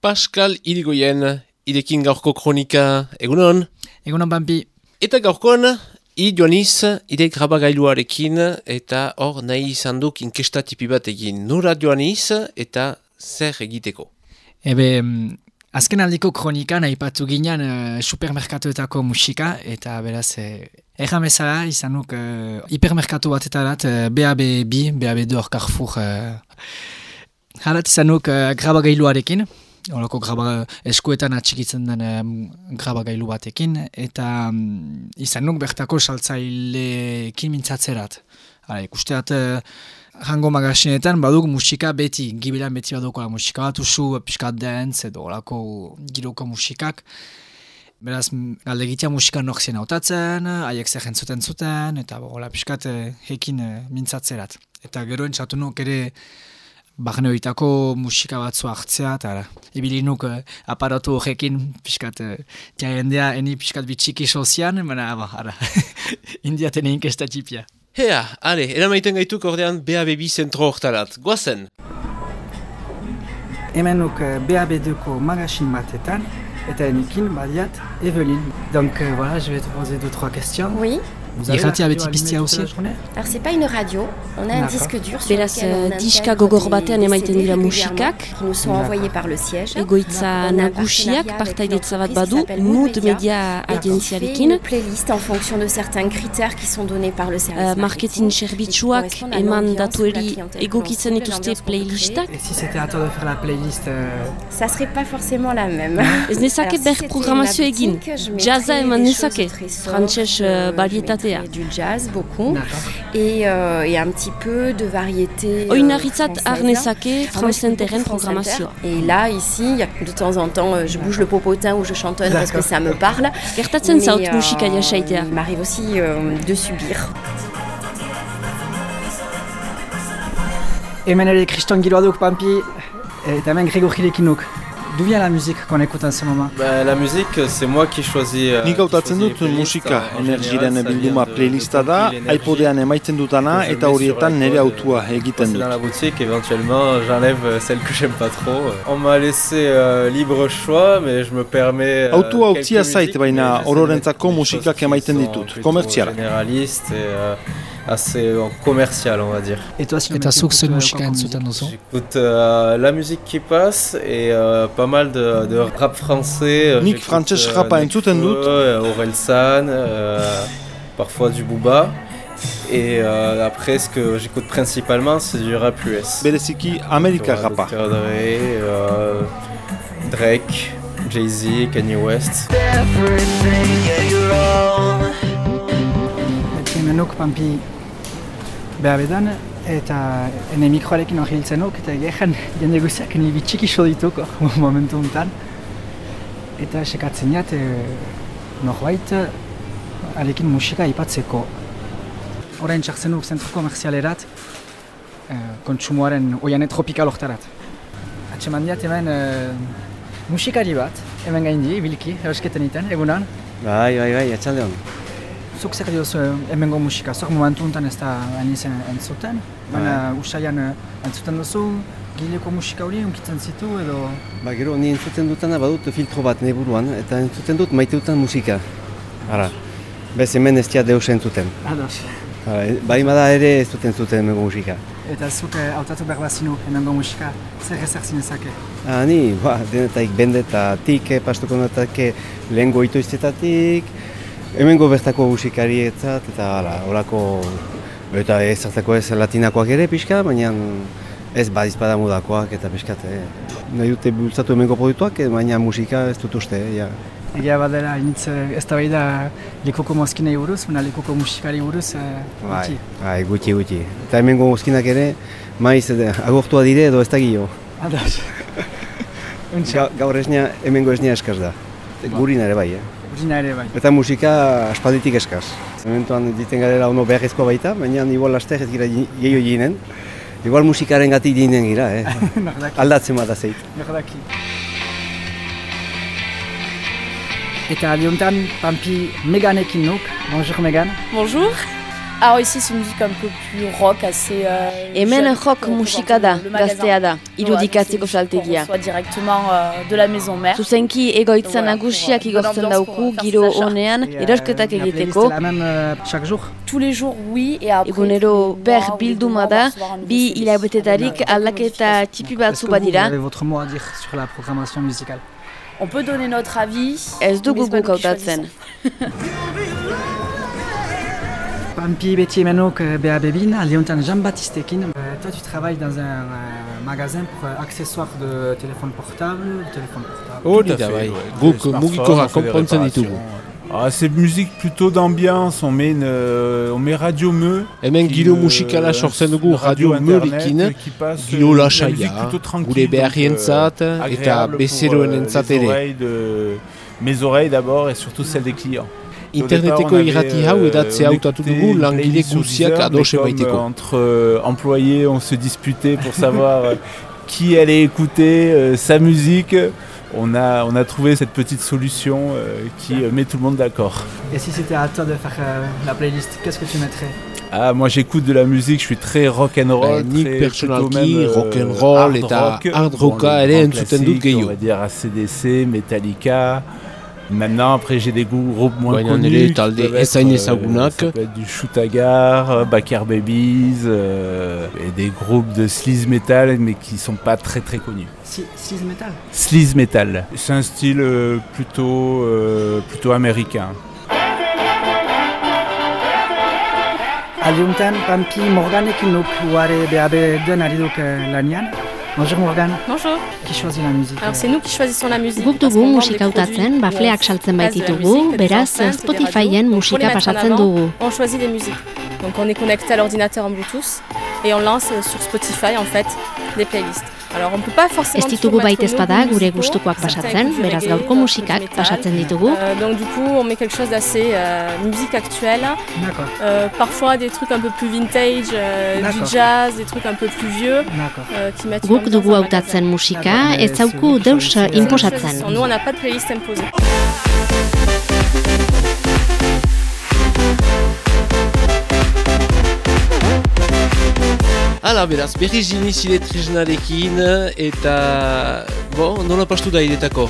Pascal Irigoyen, irekin gaurko kronika, egunon? Egunon, Bambi. Eta gaurkoan, i joaniz, ire grabagailuarekin, eta hor nahi izan duk inkestatipi bat egin. Nura joaniz, eta zer egiteko? Ebe, mm, azken aldiko kronika nahi patu ginen uh, supermerkatuetako musika, eta beraz, eh, erramezara izan nuk uh, hipermerkatu bat eta dat, uh, BAB bi, BAB dor Carrefour, uh, harat izan nuk uh, grabagailuarekin, Horako graba eskuetan atxikitzen den um, grabagailu batekin, eta um, izan nuk bertako saltzailekin mintzatzerat. Hala, ikusteat, uh, rango magasinetan baduk musika beti, gibilan beti baduko musika bat, usu piskat dentz edo horako giroko musikak. Beraz, galdegitea musika nok zen hautatzen, haiek zer jentzuten zuten, eta hola piskat uh, hekin uh, mintzatzerat. Eta gero entzatu nuk ere Barne horietako musika batzu hartzea, eta ibili nuk uh, aparatu horrekin, piskat, uh, tia hendea, eni piskat bitxiki sozian, baina, aba, ara, indiaten egin kestatipia. Hea, ale, eramaiten gaituk ordean BAB zentro hortarat, guazen? Hemen nuk uh, BAB2ko magasin batetan, eta enikin badiat Evelyn. Donc, uh, voilà, je vais te poser deux, trois questions. Oui. Irratia beti piztia aussi Alors c'est pas une radio, on a un disque dur sur Beraz, diska gogor batean emaiten dira musikak. Qui nous sont envoyés par le siège. Egoitza nagusiak partaidetza bat badu, mood media agentziarekin. Une playlist en fonction de certains critères qui sont donnés par le service. Uh, marketing zerbitzuak eman datueri egokitzen dituzte playlistak. Et si c'était à toi de faire la playlist euh... Ça serait pas forcément la même. Ez nezake ber programazio egin. Jazza eman nezake. Frantses barietate Et du jazz beaucoup et, euh, et un petit peu de variété euh, Oinaritzat arnezake France Terrain programmation. Et là ici, y a, de temps en temps euh, je bouge le popotin ou je chantonne parce que ça me parle. Gertatzen zaut musika jasaitea. Il m'arrive aussi euh, de subir. Hemen ere Kriston giroa duk pampi, eta hemen Gregor Hilekinuk. D'où vient la musique qu'on écoute en ce moment bah, La musique, c'est moi qui choisis... Uh, Nik hautatzen dut musika, energiren bilduma playlista da, iPodean emaiten dutana eta horietan nire autua egiten dut. Dans la boutique, éventuellement, j'enlève celle que j'aime pas trop. On m'a laissé euh, libre choix, mais je me permets... Euh, Autua utzia zait, baina ororentzako musikak emaiten ditut, komertziala. Généraliste et... Euh, assez euh, commercial, on va dire. Et toi, si tu duzu J'écoute euh, la musique qui passe et euh, pas mal de, de rap français. Nik frantses rapa entzuten dut. Aurel San, euh, parfois du Booba. Et euh, après, ce que j'écoute principalement, c'est du rap US. Bereziki Amerika rapa. Dr. Dre, euh, Drake, Jay-Z, Kanye West. Hemenuk pampi behabedan eta ene mikroarekin hori hiltzen nuk eta gehan jende guziak ene bitxiki so dituk momentu honetan. Eta sekatzen jat e, norbait alekin musika ipatzeko orain txartzen nuk zentro komerzialerat e, kontsumoaren oiane tropikal oktarat atseman diat hemen e, musikari bat hemen gaindi, bilki, erosketen iten, egunan. Bai, bai, bai, atxalde. Zuk zer diozu hemengo musika, zuk momentu honetan ez da anizen entzuten, baina usaian entzuten duzu, gileko musika hori unkitzen zitu edo... Ba, gero, ni entzuten dutana badut filtro bat neburuan, eta entzuten dut maite dutan musika. Hala, bez hemen ez tia deus entzuten. Ados. Bai bada ere ez duten zuten hemengo musika. Eta zuk hautatu behar bazinu hemengo musika, zer ezer zinezake? Ah, ni, ba, denetaik bendetatik, pastuko notak lehen goitoiztetatik, hemengo bertako musikarientzat eta hala, horako eta ez hartako ez latinakoak ere pixka, baina ez badiz bada mudakoak eta pixkat, eh. nahi dute bultzatu hemengo produktuak, baina musika ez dut uste, ja. Egia badera, initz ez da da likuko mozkinei buruz, baina likuko musikari buruz eh, bai, bai, gutxi, gutxi. Eta hemengo mozkinak ere, maiz agortua dire edo ez da gio. Adas. Ga, gaur esnea, hemengo esnea eskaz da. Gurin ere bai, eh? Gurina ere bai. Eta musika aspalditik eskaz. Zementuan diten garela ono beharrezkoa baita, baina igual laster ez gira gehiago ginen. Igual musikaren gatik dinen gira, eh? Aldatzen bat azeit. Nordaki. Eta aliontan, Pampi Meganekin nuk. Bonjour Megan. Bonjour. Alors ici c'est une musique un peu plus rock, assez... Euh, Hemen rock musika da, gaztea da, irudikatzeko saltegia. directement euh, de la maison mère. Zuzenki egoitza nagusiak igortzen dauku giro honean erosketak egiteko. la même euh, chaque jour Tous les jours, oui, et après... Egunero ber bilduma da, bi hilabetetarik aldaketa txipi batzu badira. Vous avez votre mot à dire sur la programmation musicale On peut donner notre avis. Ez dugu guk hautatzen. Pampi beti hemenok beha bebin, alde honetan Jean-Baptistekin. Euh, toi tu travailles dans un euh, magasin pour euh, accessoires de téléphone portable, téléphone portable. Hori da bai, guk mugikora konpontzen ditugu. Ah, c'est musique plutôt d'ambiance, on met, une, euh, on met Radio Meu. Hemen qui, giro euh, musikala sortzen dugu radio Internet, meurekin, qui passe, giro euh, de la musique lasaia, plutôt tranquille, gure donc, beharrientzat euh, eta agréable pour, bezeroenentzat euh, les ere. oreilles de- Mes oreilles d'abord et surtout celles des clients. Interneteko irrati hau edatzea hautatu dugu langile guziak ados emaiteko. Entre euh, employés, on se disputait pour savoir euh, qui allait écouter euh, sa musique. On a, on a trouvé cette petite solution euh, qui euh, met tout le monde d'accord. Et si c'était à toi de faire euh, la playlist, qu'est-ce que tu mettrais? Ah, moi j'écoute de la musique, je suis très rock and roll, Eh, nik très, pertsonalki euh, rock'n'roll hard eta rock. hard Bon, rocka ere entzuten dut gehiago. On va dire ACDC, Metallica. Maintenant, après, j'ai des goûts groupes moins Baina connus. talde euh, ezagunak. Ça peut être du Shoot-Agar, euh, Backer Babies, euh, et des groupes de sleaze metal, mais qui sont pas très très connus. Si, Sleaze Metal Sleaze metal. C'est un style euh, plutôt, euh, plutôt américain. Alde honetan Pampi Morganekin nuk uare beha den ari duk lanian. Bonjour Morgan, Bonjour. qui choisit la musique Alors c'est nous qui choisissons la musique. Guk dugu musika hautatzen, bafleak saltzen baititugu, beraz Spotifyen les musika pasatzen dugu. On choisit des musiques. Donc on est connecté à l'ordinateur en Bluetooth et on lance euh, sur Spotify en fait des playlists. Alors on peut pas forcément Ez ditugu mettre baitez nos bada goûts gure gustukoak pasatzen, beraz gaurko musikak pasatzen ditugu. Euh, donc du coup on met quelque chose d'assez euh, musique actuelle. D'accord. Euh, parfois des trucs un peu plus vintage, euh, du jazz, des trucs un peu plus vieux D'accord. euh, qui mettent Guk dugu en hautatzen musika, ez zauku deus inposatzen. Nous on n'a pas de playlist imposée. Hala, beraz, berriz inizile tresnarekin eta... Bo, nola pastu da iretako?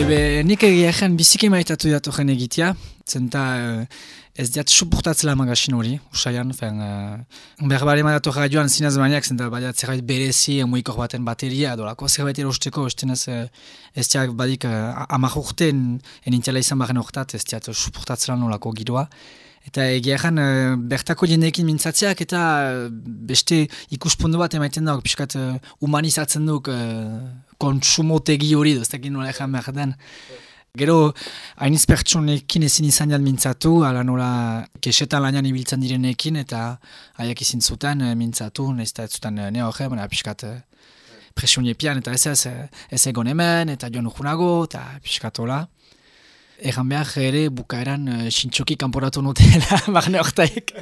Ebe, nik egia egen biziki maitatu datu jen egitea, zenta uh, ez diat suportatzela magasin hori, usaian, fen, uh, behar bale madatu radioan zinez maniak, zenta badiat zerbait berezi, emuikor baten bateria, dolako zerbait erosteko, estenez ez diak badik uh, amak urten enintela izan baren horretat, ez diat suportatzela nolako giroa. Eta egia egan, uh, bertako jendeekin mintzatzeak eta uh, beste ikuspundu bat emaiten dago, pixkat uh, humanizatzen duk uh, kontsumotegi hori, dakit nola egan behar den. Gero, hainiz pertsonekin ezin izan jat mintzatu, ala nola kesetan lanian ibiltzen direnekin, eta haiek izin zuten eh, mintzatu, ez da ez zuten eh, ne horre, baina pixkat eh, presioniepian, eta ez ez, eh, ez egon hemen, eta joan urgunago, eta pixkat hola. Egan behar ere bukaeran uh, sintxoki kanporatu nutela, barne hortaik.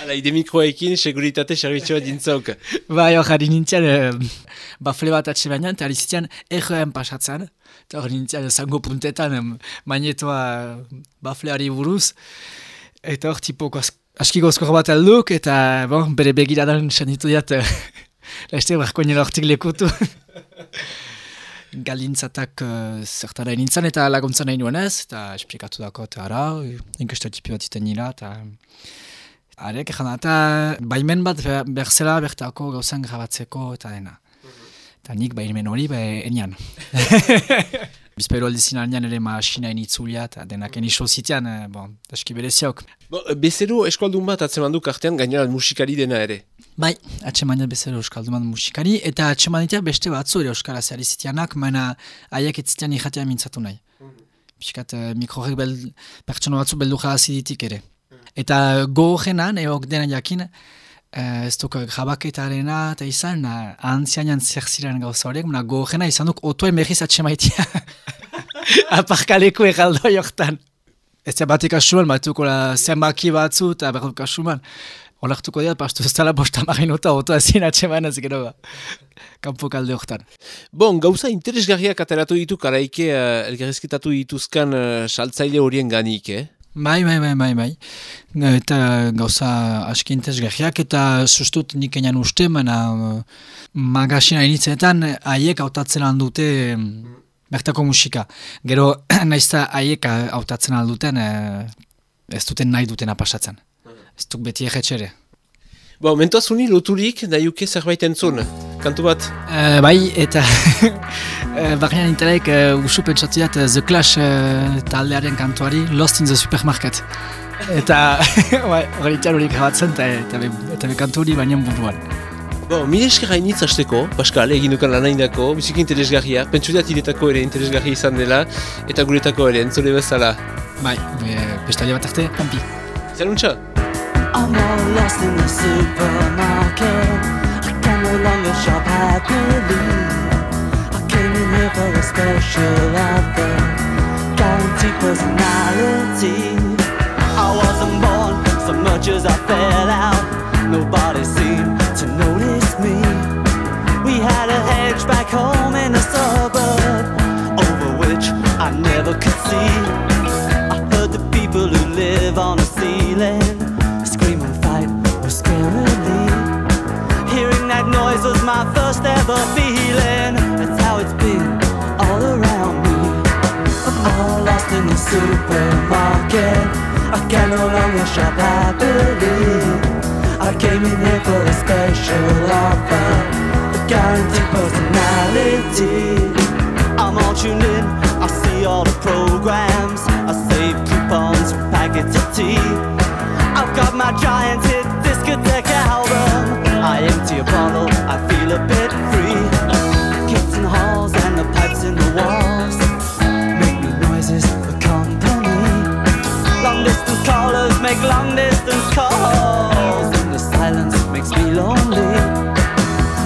Hala, ide mikroekin seguritate servizioa dintzok. Bai, hor ari nintzen, eh, bafle bat atxe baina, eta zitean EGM pasatzen. Eta hor nintzen, zango puntetan, em, mainetoa eh, bafleari buruz. Eta hor, tipo, goz, aski gozkor bat alduk, eta bon, bere begiradan sanitu diat, eh, laizte barko nire hortik lekutu. Galintzatak uh, zertara nintzen eta laguntzen nahi nuen ez, eta esplikatu dako, eta ara, inkesta tipi bat iten nila, eta Arek, eta baimen bat be- behar zela bertako gauzan grabatzeko eta dena. Eta nik baimen hori be enian. Bizpairo aldizin aldean ere masina initzulia eta denak eniso zitean, eh, bon, eski bereziok. Bo, bezero eskualdun bat atzeman du kartean gainera musikari dena ere. Bai, atxemania bezala euskalduman musikari, eta atxemanitea beste batzu ere euskaraz ari ziteanak, maena haiek ez zitean irratea mintzatu nahi. Piskat, uh, mikrorek bel, pertsona batzu beldu ditik ere. Eta gogenan, eok dena jakin, uh, ez duk grabaketarena eta izan, uh, antzianean zer ziren gauza horiek, mena gogena izan duk otuen berriz atxemaitia. Aparkaleko erraldo jortan. Ez da batek asuman, batuko zenbaki batzu eta berruk asuman. Olartuko dira, pastu ez dela bosta marinota otoa ezin atxeman ez gero ba. Kanpo kalde hortan. Bon, gauza interesgarriak ateratu ditu karaike uh, elgerrezketatu dituzkan uh, saltzaile horien ganik, eh? Bai, bai, bai, bai, bai. Eta gauza aski intezgarriak eta sustut nik enan uste, baina magasina initzetan haiek hautatzen dute bertako musika. Gero, naizta haiek hautatzen alduten ez duten nahi dutena pasatzen. Ez duk beti egetxere. Bo, mentoaz uni loturik da juke zerbait entzun, kantu bat? Uh, bai, eta uh, barrian interek uh, usu pentsatziat uh, The Clash uh, taldearen kantuari Lost in the Supermarket. Eta hori txar hori grabatzen eta, be kantu hori baina buruan. Bo, mire esker hainitz hasteko, Pascal, egin dukan lan haindako, biziki interesgarria, pentsudeat iretako ere interesgarria izan dela, eta guretako ere, entzule bezala. Bai, be, bestalia bat arte, kampi. Zaluntza? I'm all lost in the supermarket. I can no longer shop happily. I came in here for a special offer, guaranteed personality. I wasn't born so much as I fell out. Feeling. That's how it's been all around me. I'm all lost in the supermarket. I can no longer shop happily. I came in here for a special offer, a guaranteed personality. I'm all tuned in. I see all the programs. I save coupons for packets of tea. I've got my giant hit discotheque album. I empty a bottle, I feel a bit free. Kids in the halls and the pipes in the walls make me noises for company. Long distance callers make long distance calls, and the silence makes me lonely.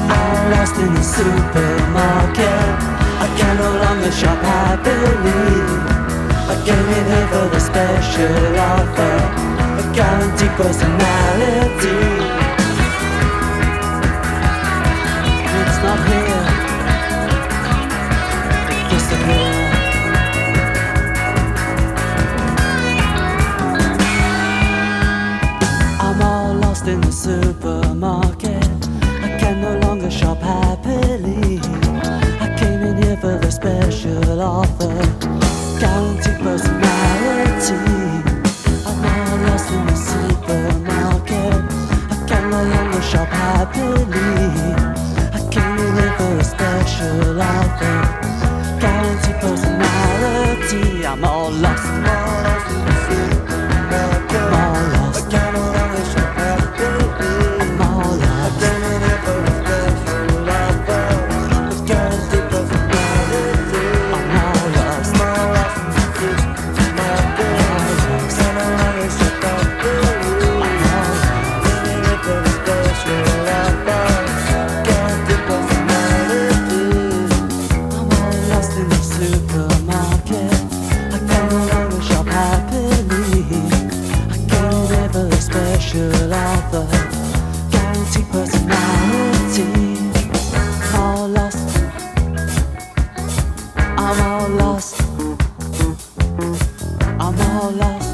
I'm lost in the supermarket. I can no longer shop happily. I came in here for the special offer, a guaranteed personality. Supermarket. I can no longer shop happily. I came in here for the special offer, guaranteed personality. I'm all lost in the supermarket. I can no longer shop happily. I came in here for a special offer, guaranteed personality. I'm all lost. 好啦